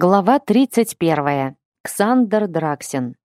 Глава 31. Ксандер Драксин.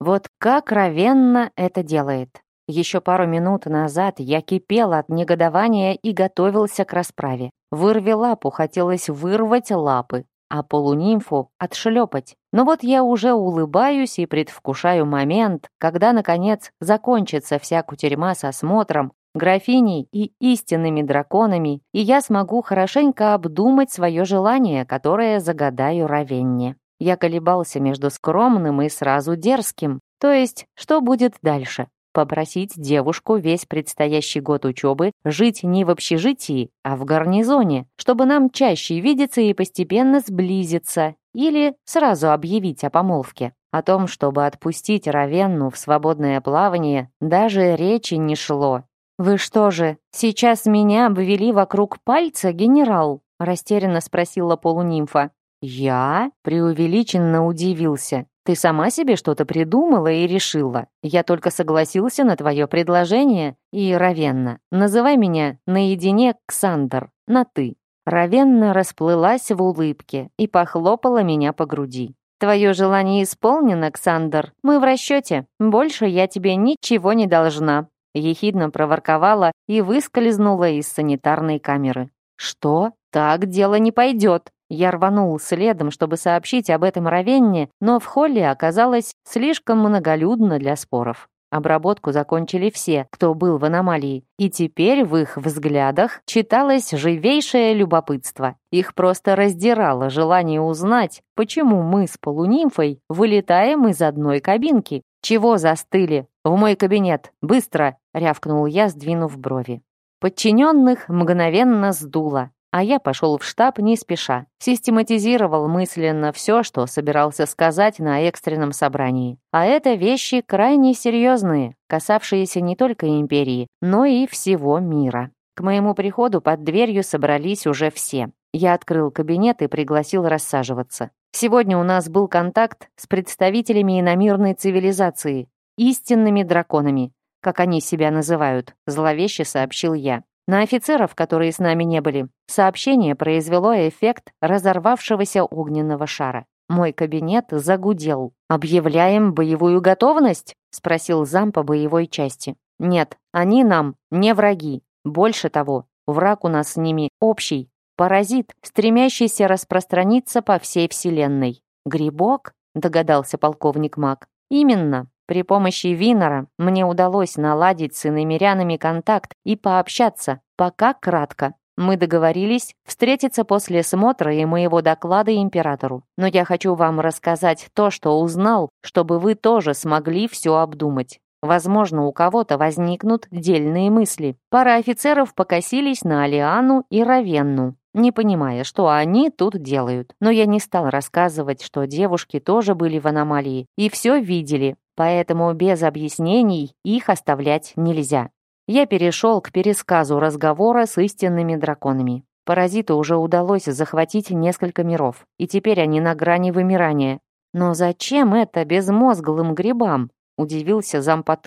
Вот как ровенно это делает. Еще пару минут назад я кипел от негодования и готовился к расправе. Вырви лапу, хотелось вырвать лапы, а полунимфу отшлепать. Но вот я уже улыбаюсь и предвкушаю момент, когда, наконец, закончится вся кутерьма с осмотром, графиней и истинными драконами, и я смогу хорошенько обдумать свое желание, которое загадаю Равенне. Я колебался между скромным и сразу дерзким, то есть, что будет дальше? Попросить девушку весь предстоящий год учебы жить не в общежитии, а в гарнизоне, чтобы нам чаще видеться и постепенно сблизиться, или сразу объявить о помолвке. О том, чтобы отпустить Равенну в свободное плавание, даже речи не шло. «Вы что же, сейчас меня обвели вокруг пальца, генерал?» растерянно спросила полунимфа. «Я?» — преувеличенно удивился. «Ты сама себе что-то придумала и решила. Я только согласился на твое предложение. И, Равенна, называй меня наедине Ксандр, на «ты». Равенна расплылась в улыбке и похлопала меня по груди. «Твое желание исполнено, Ксандр. Мы в расчете. Больше я тебе ничего не должна ехидно проворковала и выскользнула из санитарной камеры. «Что? Так дело не пойдет!» Я рванул следом, чтобы сообщить об этом Равенне, но в холле оказалось слишком многолюдно для споров. Обработку закончили все, кто был в аномалии, и теперь в их взглядах читалось живейшее любопытство. Их просто раздирало желание узнать, почему мы с полунимфой вылетаем из одной кабинки. «Чего застыли? В мой кабинет! Быстро!» — рявкнул я, сдвинув брови. Подчиненных мгновенно сдуло, а я пошел в штаб не спеша. Систематизировал мысленно все, что собирался сказать на экстренном собрании. А это вещи крайне серьезные, касавшиеся не только империи, но и всего мира. К моему приходу под дверью собрались уже все. Я открыл кабинет и пригласил рассаживаться. Сегодня у нас был контакт с представителями иномирной цивилизации, истинными драконами, как они себя называют, зловеще сообщил я. На офицеров, которые с нами не были, сообщение произвело эффект разорвавшегося огненного шара. Мой кабинет загудел. «Объявляем боевую готовность?» — спросил зам по боевой части. «Нет, они нам не враги. Больше того, враг у нас с ними общий, Паразит, стремящийся распространиться по всей Вселенной. Грибок? Догадался полковник Мак. Именно. При помощи Винора мне удалось наладить с иномерянами контакт и пообщаться, пока кратко. Мы договорились встретиться после смотра и моего доклада императору. Но я хочу вам рассказать то, что узнал, чтобы вы тоже смогли все обдумать. Возможно, у кого-то возникнут дельные мысли. Пара офицеров покосились на Алиану и Равенну не понимая, что они тут делают. Но я не стал рассказывать, что девушки тоже были в аномалии и все видели, поэтому без объяснений их оставлять нельзя. Я перешел к пересказу разговора с истинными драконами. Паразиту уже удалось захватить несколько миров, и теперь они на грани вымирания. Но зачем это безмозглым грибам? Удивился зам по.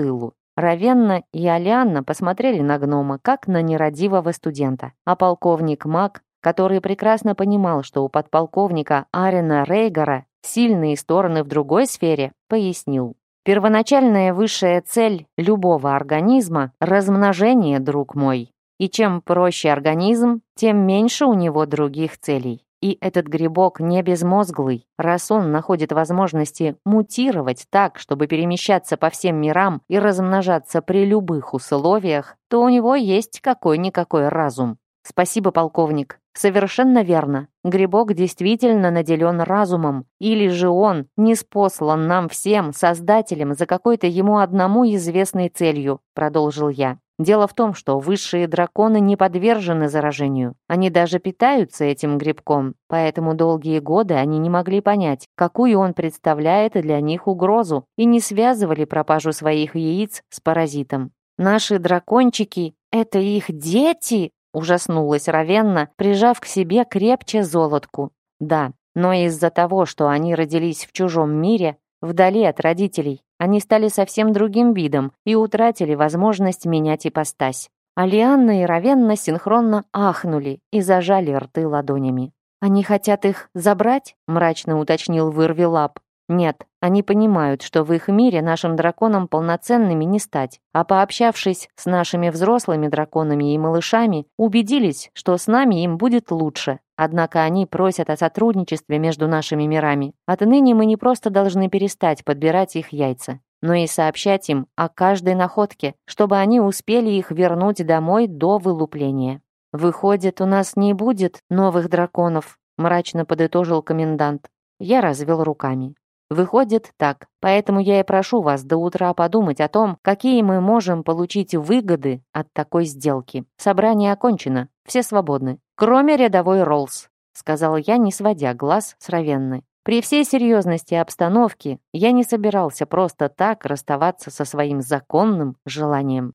Равенна и Алианна посмотрели на гнома, как на нерадивого студента, а полковник Мак который прекрасно понимал, что у подполковника Арена Рейгара сильные стороны в другой сфере, пояснил. Первоначальная высшая цель любого организма – размножение, друг мой. И чем проще организм, тем меньше у него других целей. И этот грибок не безмозглый, раз он находит возможности мутировать так, чтобы перемещаться по всем мирам и размножаться при любых условиях, то у него есть какой-никакой разум. Спасибо, полковник. Совершенно верно. Грибок действительно наделен разумом. Или же он не спослан нам всем, создателям, за какой-то ему одному известной целью, продолжил я. Дело в том, что высшие драконы не подвержены заражению. Они даже питаются этим грибком, поэтому долгие годы они не могли понять, какую он представляет для них угрозу, и не связывали пропажу своих яиц с паразитом. Наши дракончики — это их дети? Ужаснулась Равенна, прижав к себе крепче золотку. Да, но из-за того, что они родились в чужом мире, вдали от родителей, они стали совсем другим видом и утратили возможность менять ипостась. Алианна и Равенна синхронно ахнули и зажали рты ладонями. «Они хотят их забрать?» — мрачно уточнил вырви лап. Нет, они понимают, что в их мире нашим драконам полноценными не стать, а пообщавшись с нашими взрослыми драконами и малышами, убедились, что с нами им будет лучше. Однако они просят о сотрудничестве между нашими мирами. Отныне мы не просто должны перестать подбирать их яйца, но и сообщать им о каждой находке, чтобы они успели их вернуть домой до вылупления. «Выходит, у нас не будет новых драконов», мрачно подытожил комендант. Я развел руками. Выходит так. Поэтому я и прошу вас до утра подумать о том, какие мы можем получить выгоды от такой сделки. Собрание окончено. Все свободны. Кроме рядовой Роллс, сказал я, не сводя глаз с Равенны. При всей серьезности обстановки я не собирался просто так расставаться со своим законным желанием.